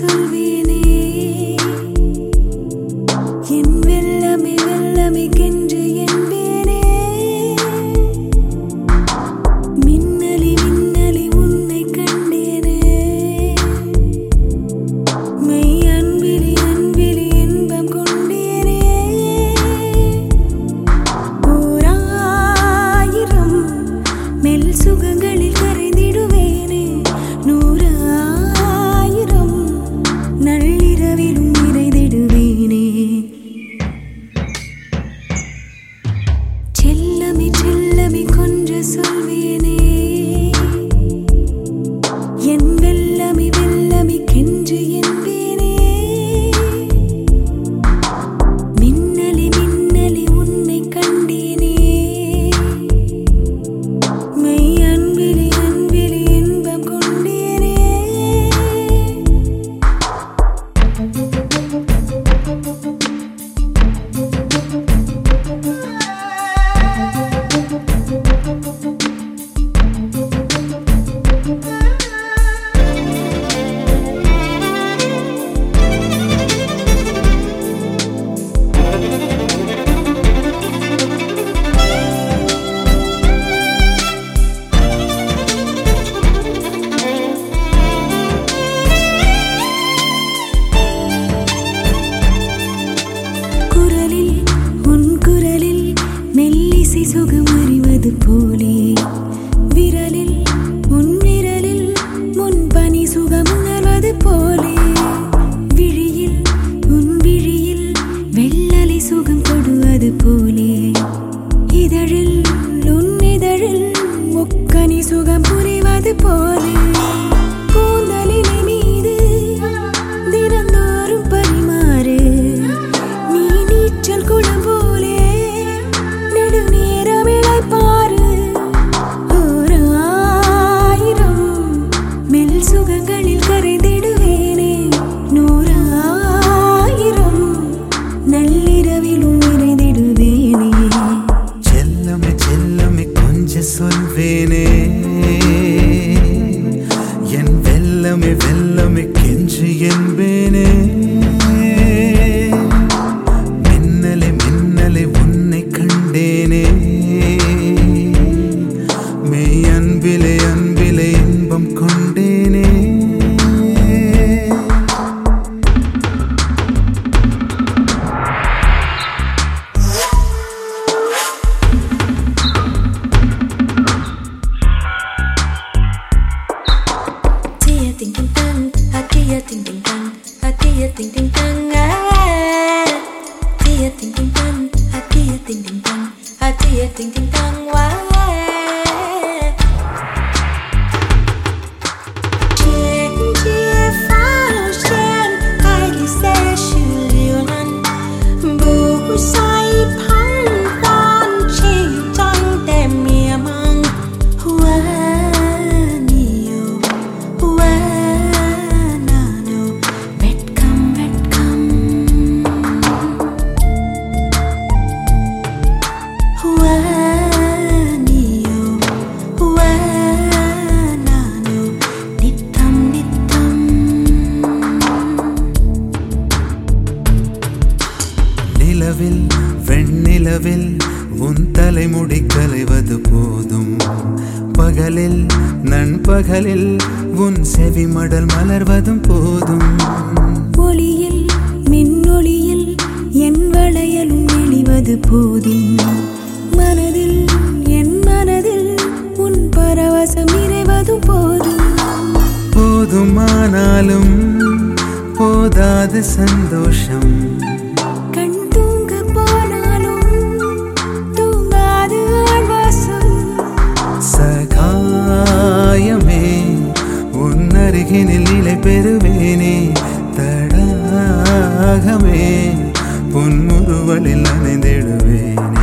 olvidó. சுகம் போலே. இதழில் நுண்ணிதழில் இதழில் முக்கனி சுகம் புரிவது போலே. கூந்தலினை மீது தினந்தோறும் பரிமாறு. நீ நீச்சல் குளம் போலே. நெடுநேரம் ஆயிரம் மெல் சுகங்களில் கரைந்திடுவேனே. கொஞ்சம் என் வெல்லமே வெல்லமே கெஞ்சு என் ting ting tang, a tia ting ting tang, a tia ting ting tang, ah. Tia ting ting tang, a tia ting ting tang, a tia ting ting tang, wah. நிலவில் வெண்ணிலவில் உன் தலைமுடி கலைவது போதும். பகலில் நண்பகலில் உன் செவிமடல் மலர்வதும் போதும். ஒளியில் மின்னொளியில் என் வளையலும் நெளிவது போதும். மனதில் என் மனதில் உன் பரவசம் நிறைவதும் போதும். போதுமானாலும் போதாது சந்தோஷம். நிலை பெறுவேனே தடாகமே பொன்முறுவலில் அணைந்திடுவேனே.